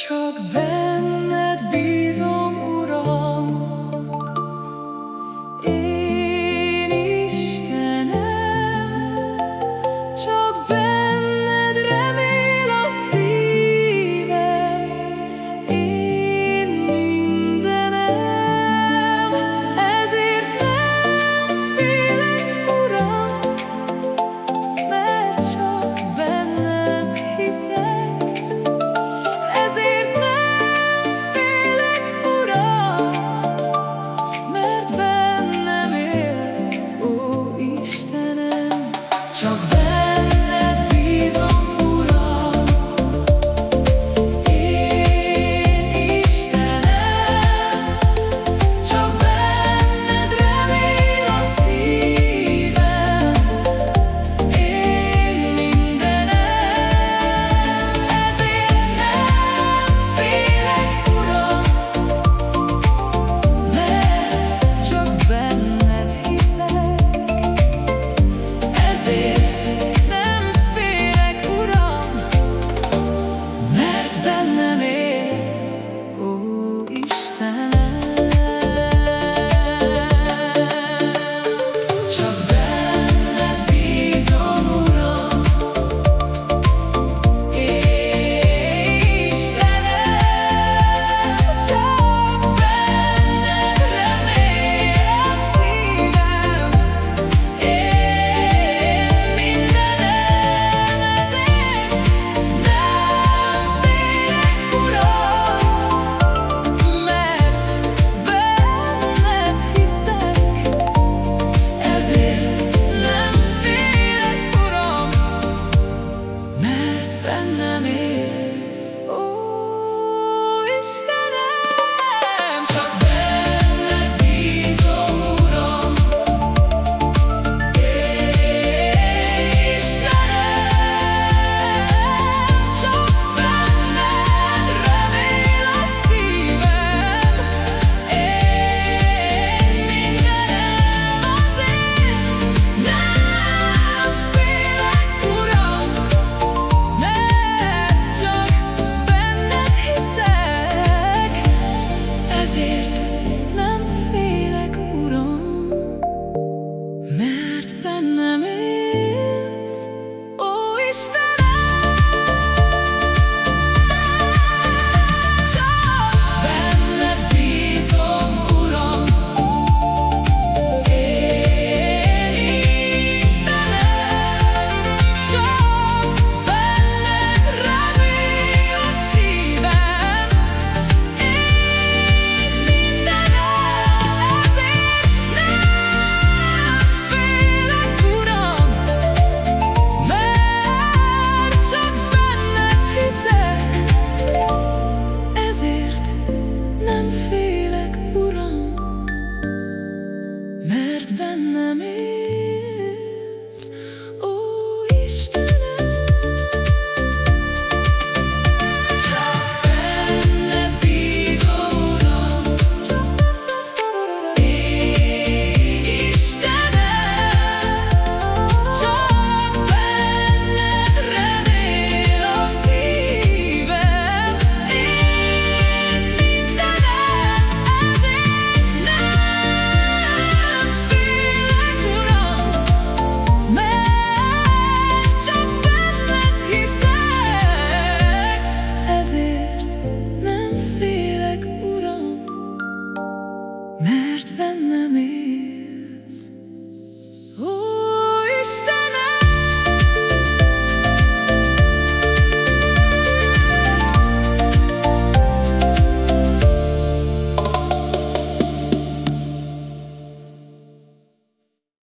Çok